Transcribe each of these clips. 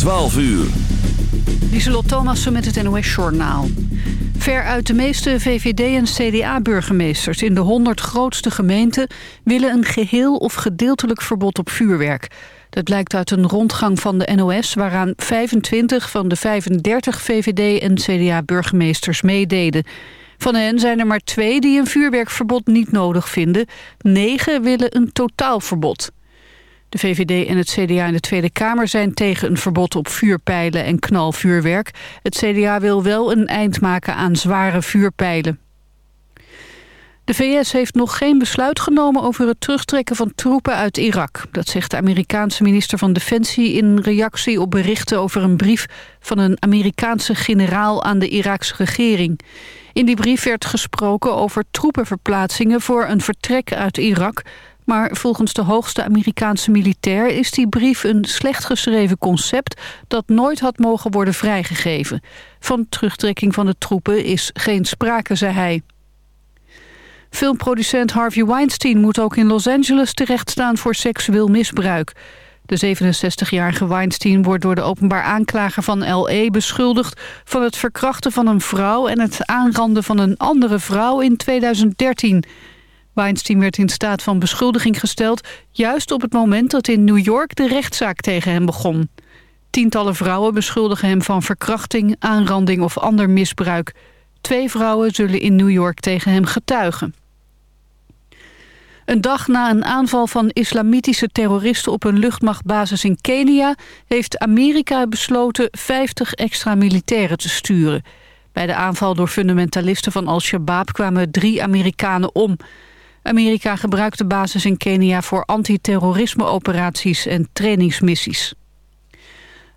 12 uur. Lieselot Thomassen met het NOS-journaal. Veruit de meeste VVD- en CDA-burgemeesters in de 100 grootste gemeenten... willen een geheel of gedeeltelijk verbod op vuurwerk. Dat blijkt uit een rondgang van de NOS... waaraan 25 van de 35 VVD- en CDA-burgemeesters meededen. Van hen zijn er maar twee die een vuurwerkverbod niet nodig vinden. Negen willen een totaalverbod. De VVD en het CDA in de Tweede Kamer zijn tegen een verbod op vuurpijlen en knalvuurwerk. Het CDA wil wel een eind maken aan zware vuurpijlen. De VS heeft nog geen besluit genomen over het terugtrekken van troepen uit Irak. Dat zegt de Amerikaanse minister van Defensie in reactie op berichten over een brief van een Amerikaanse generaal aan de Iraakse regering. In die brief werd gesproken over troepenverplaatsingen voor een vertrek uit Irak... Maar volgens de hoogste Amerikaanse militair is die brief een slecht geschreven concept dat nooit had mogen worden vrijgegeven. Van terugtrekking van de troepen is geen sprake, zei hij. Filmproducent Harvey Weinstein moet ook in Los Angeles terechtstaan voor seksueel misbruik. De 67-jarige Weinstein wordt door de openbaar aanklager van L.A. beschuldigd... van het verkrachten van een vrouw en het aanranden van een andere vrouw in 2013. Weinstein werd in staat van beschuldiging gesteld... juist op het moment dat in New York de rechtszaak tegen hem begon. Tientallen vrouwen beschuldigen hem van verkrachting, aanranding of ander misbruik. Twee vrouwen zullen in New York tegen hem getuigen. Een dag na een aanval van islamitische terroristen op een luchtmachtbasis in Kenia... heeft Amerika besloten 50 extra militairen te sturen. Bij de aanval door fundamentalisten van Al-Shabaab kwamen drie Amerikanen om. Amerika gebruikt de basis in Kenia voor antiterrorisme-operaties en trainingsmissies.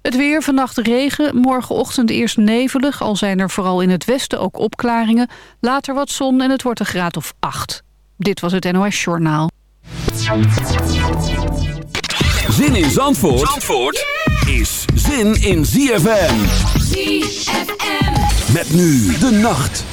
Het weer, vannacht regen, morgenochtend eerst nevelig... al zijn er vooral in het westen ook opklaringen. Later wat zon en het wordt een graad of 8. Dit was het NOS Journaal. Zin in Zandvoort, Zandvoort is zin in ZFM. ZFM. Met nu de nacht.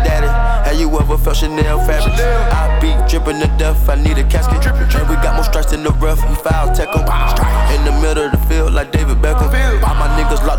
You ever felt Chanel fabric? I be dripping to death, I need a casket. And we got more strikes in the rough, we foul tech 'em. In the middle of the field, like David Beckham. All my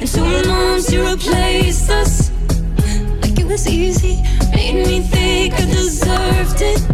And two months you replaced us. Like it was easy, made me think I deserved it.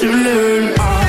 to learn.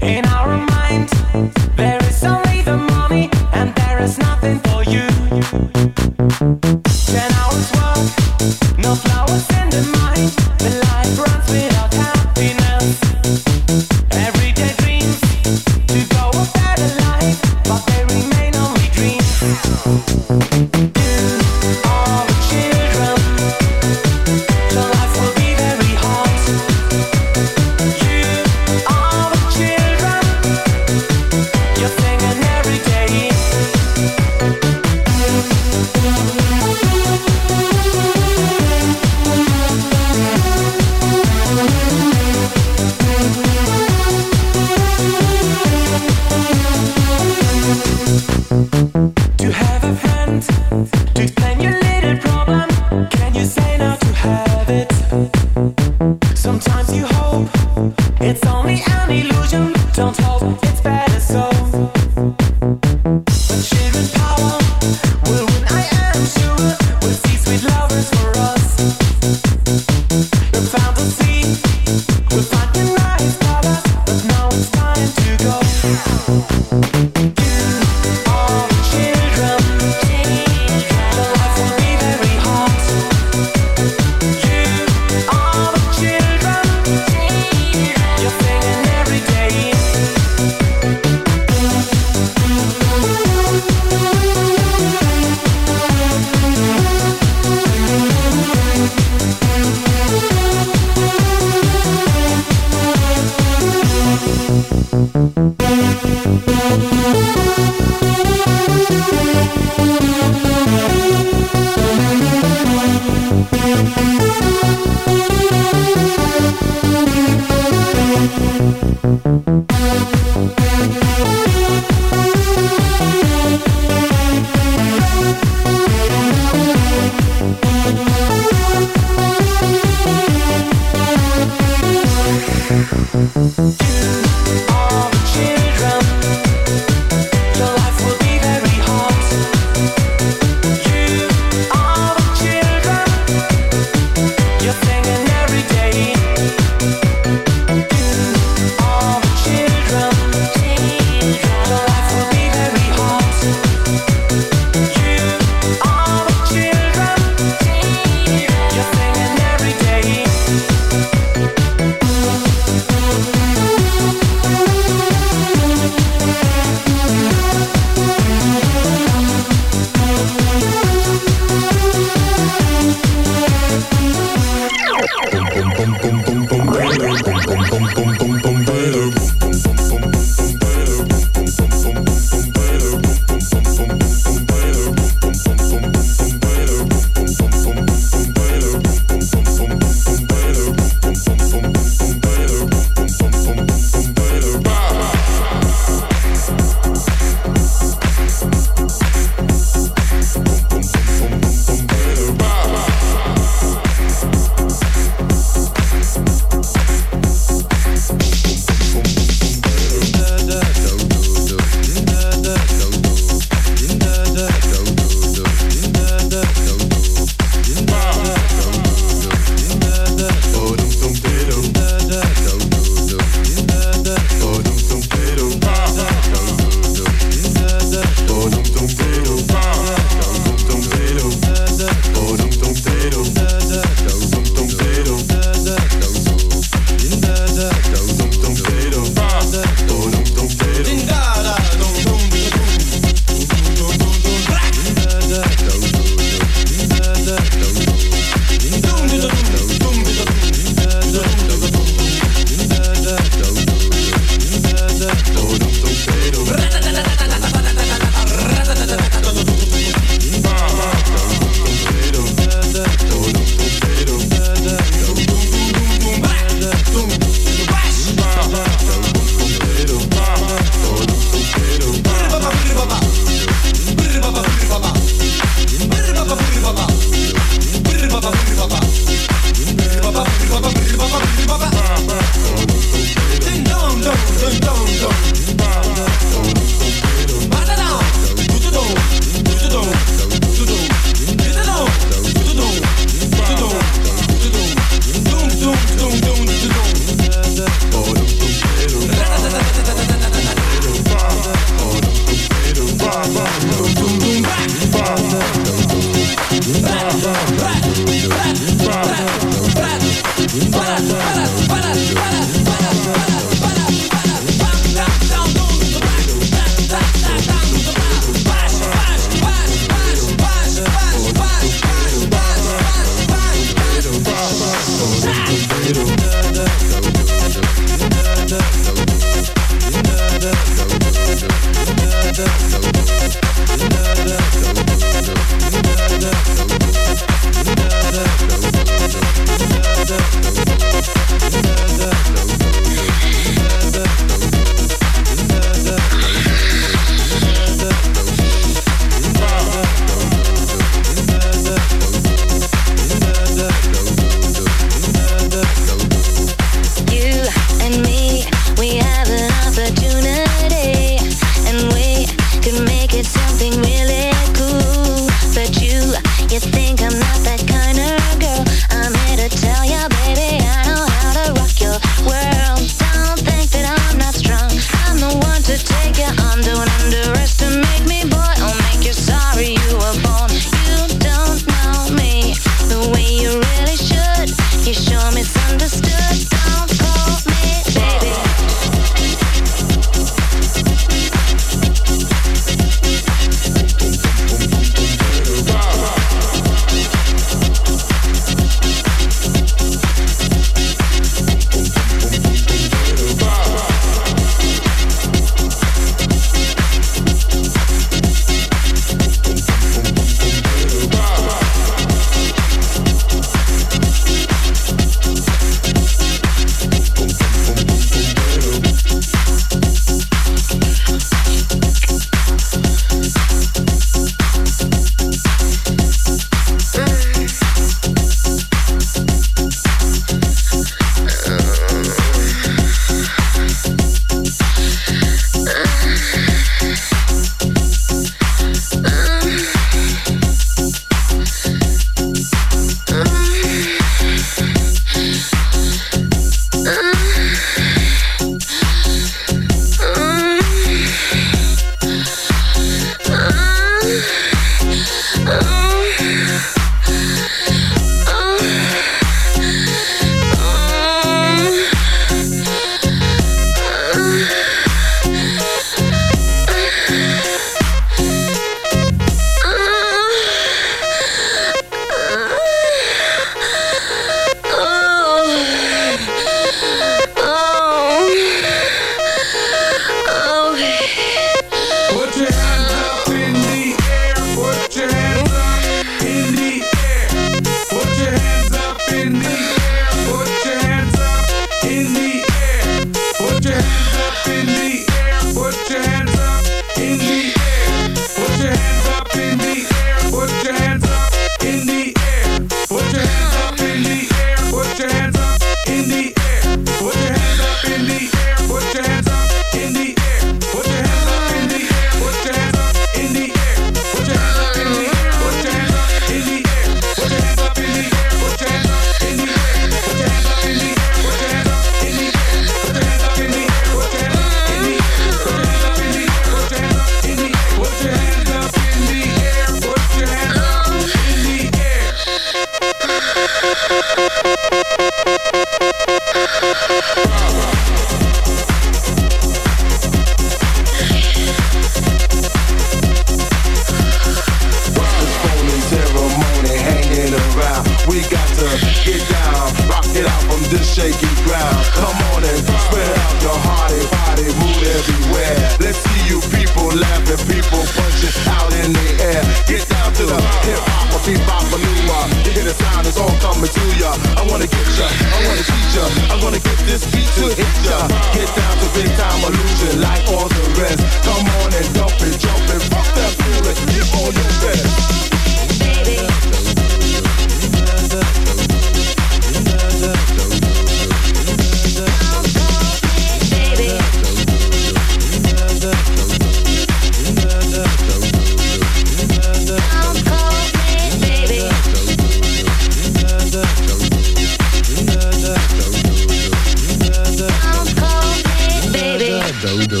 dodo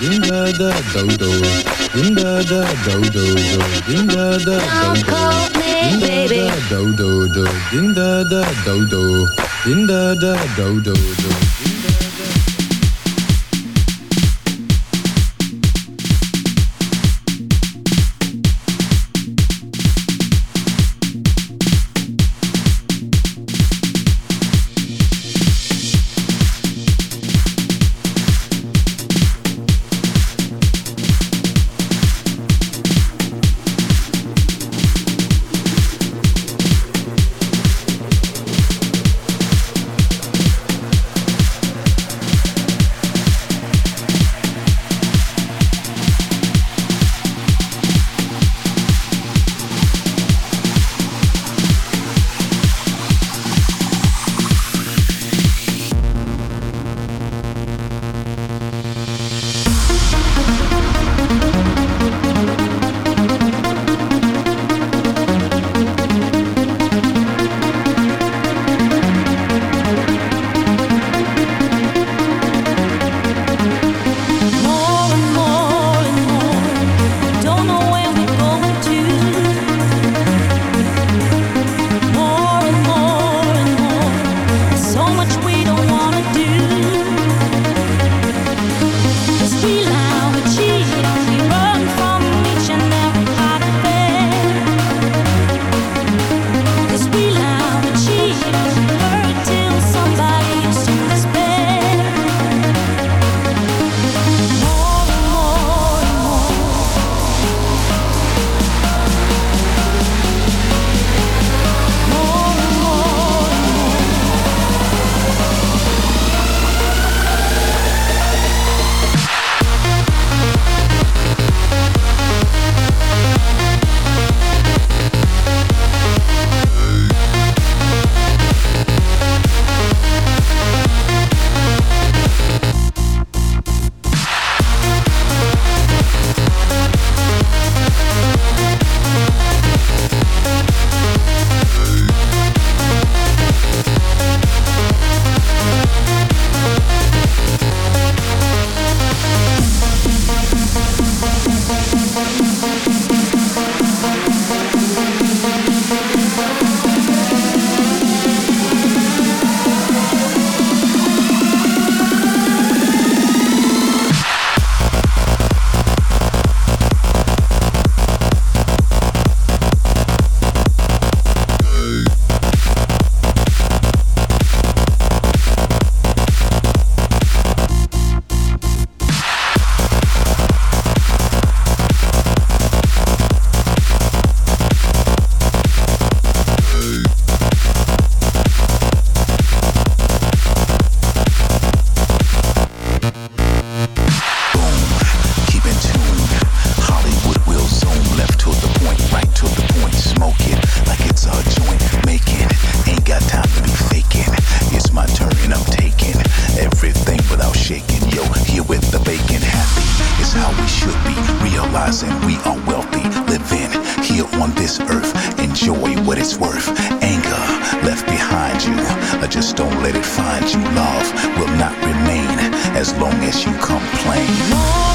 ding da da dodo ding da da dodo ding da dodo ding da da dodo ding da dodo ding da da dodo as long as you complain.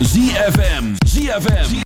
ZFM. ZFM.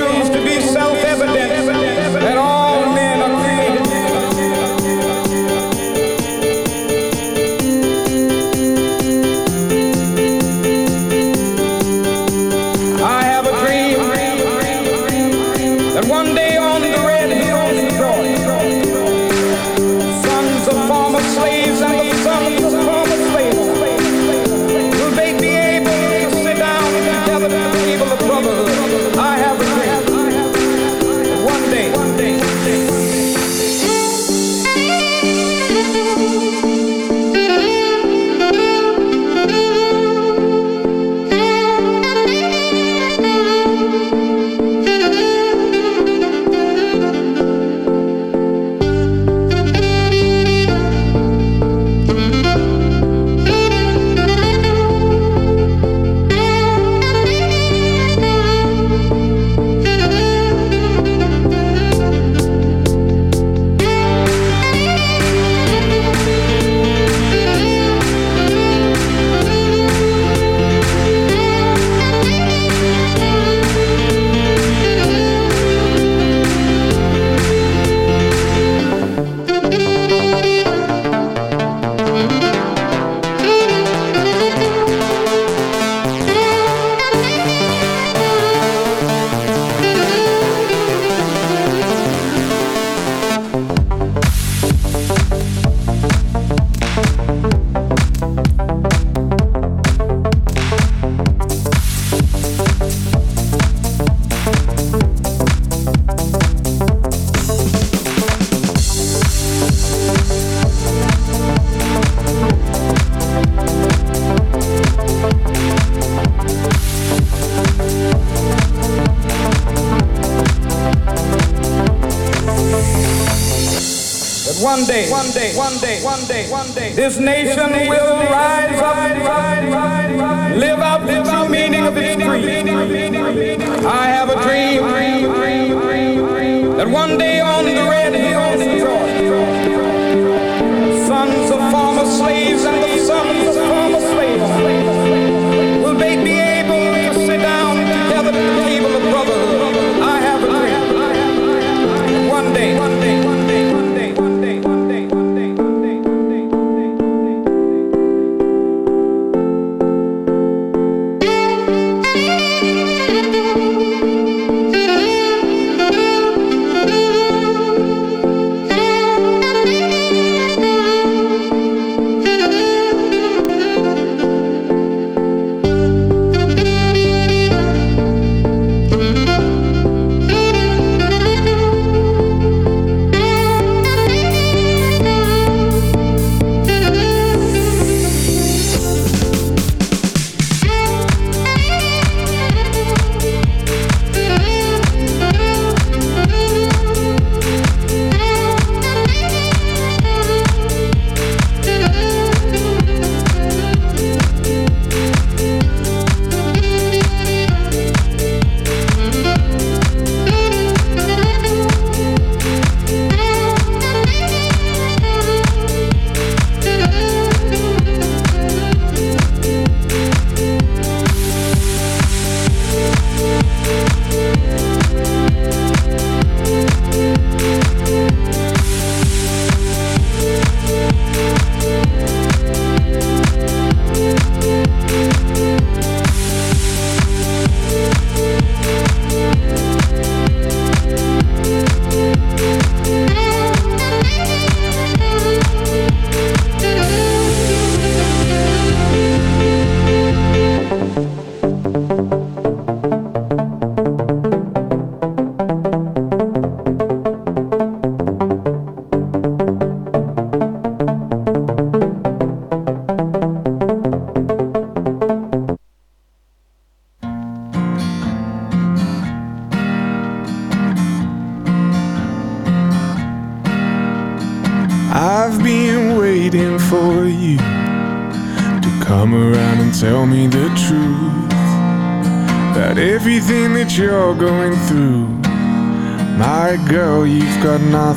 day, one day, this nation will rise up, live out.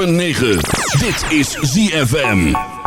106.9. Dit is ZFM.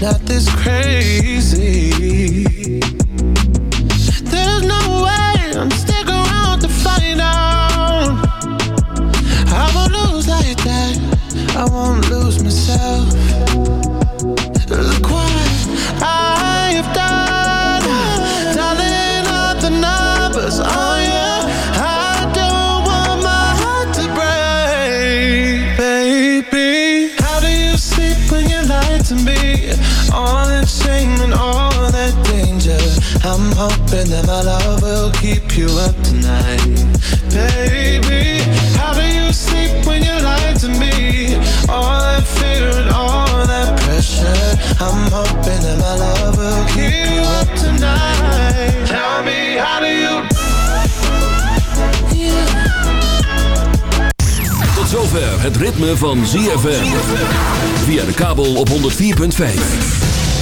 not this crazy. my love will keep you up tonight. Baby, pressure. Keep up tonight. Tell me, how. Tot zover het ritme van ZFM. Via de kabel op 104.5.